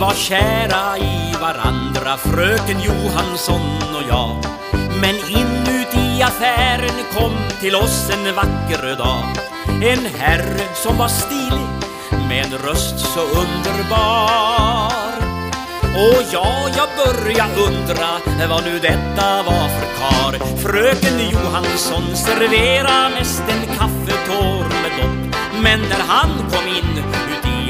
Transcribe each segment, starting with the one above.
var kära i varandra, fröken Johansson och jag. Men inuti affären kom till oss en vacker dag. En herre som var stilig med en röst så underbar. Och ja, jag börja undra vad nu detta var för kar. Fröken Johansson servera mest en kaffetår med dopp. Men när han kom in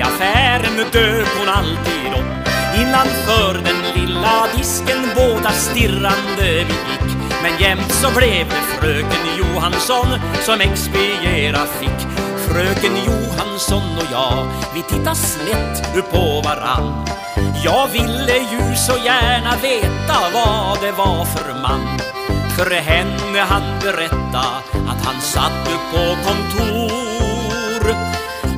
i affären dök hon alltid upp. Innanför den lilla disken båda stirrande vi gick. Men jämt så blev det fröken Johansson som expediera fick. Fröken Johansson och jag, vi tittar snett på varann. Jag ville ju så gärna veta vad det var för man. För henne han berätta att han satt på kontor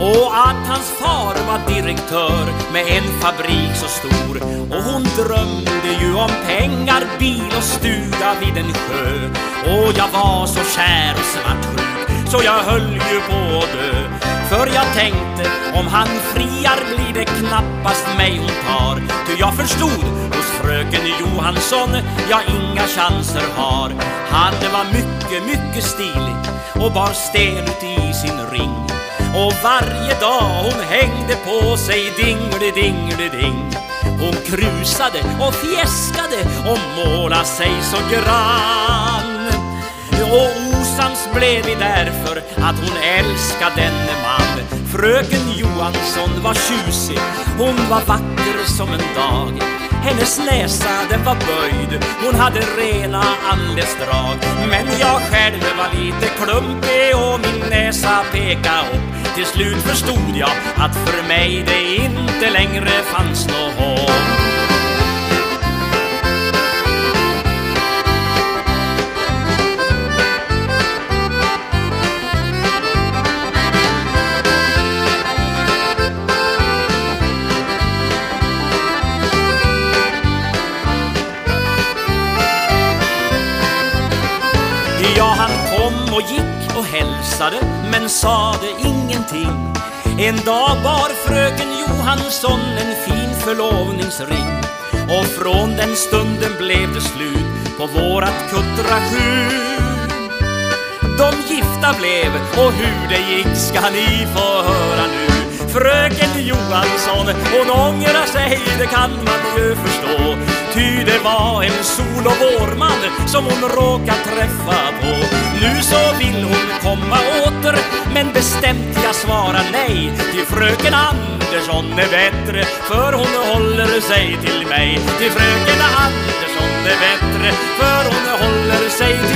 och att hans far var direktör med en fabrik så stor. Och hon drömde ju om pengar, bil och stuga vid en sjö. Och jag var så kär och svartsjuk så jag höll ju på att dö. För jag tänkte om han friar blir det knappast mig hon tar. Ty jag förstod hos fröken Johansson jag inga chanser har. Han var mycket, mycket stilig och bar sten ut i sin ring och varje dag hon hängde på sig dingeli-dingeli-ding Hon krusade och fjäskade och måla sig så grann. Och osams blev vi därför att hon älskade denne man. Fröken Johansson var tjusig, hon var vacker som en dag. Hennes näsa den var böjd, hon hade rena andetsdrag Men jag själv var lite klumpig och min näsa peka upp. Till slut förstod jag att för mig det inte längre fanns något hopp. Ja, han kom och gick hälsade men sade ingenting. En dag bar fröken Johansson en fin förlovningsring. Och från den stunden blev det slut på vårat kuttrasju De gifta blev och hur det gick ska ni få höra nu. Fröken Johansson, hon ångrar sig, det kan man ju förstå. Ty det var en sol och vårman som hon råkat träffa på. Bestämt jag svarar nej Till fröken Andersson. Är bättre, för hon håller sig till mig. Till fröken Andersson är bättre, för hon håller sig till